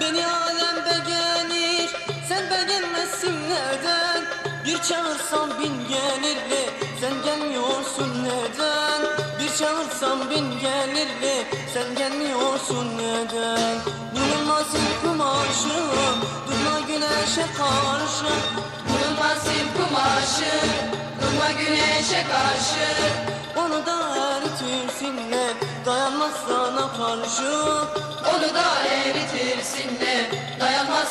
Beni alem beğenir Sen beğenmezsin nereden? Bir çağırsam bin gelir ve Sen gelmiyorsun neden Bir çağırsam bin gelir ve Sen gelmiyorsun neden Bulunmasın kumaşım Durma güneşe karşı. İp kumaşı Durma güneşe karşı karşı Onu da eritirsin de Dayanmaz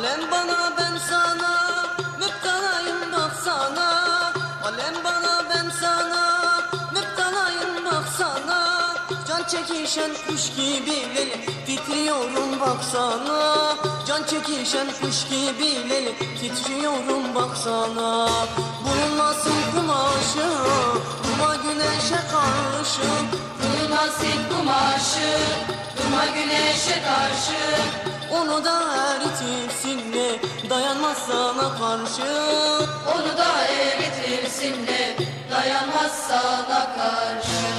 Alem bana ben sana Müptelayım baksana Alem bana ben sana Müptelayım baksana Can çekişen kuş gibi leli Titriyorum baksana Can çekişen kuş gibi leli Titriyorum baksana Bulunmasın kumaşı Durma güneşe karşı Bulunmaz ip kumaşı Durma güneşe karşı. Onu da eritirsinler Dayanmaz sana karşı Onu da eritirsin de Dayanmaz sana karşı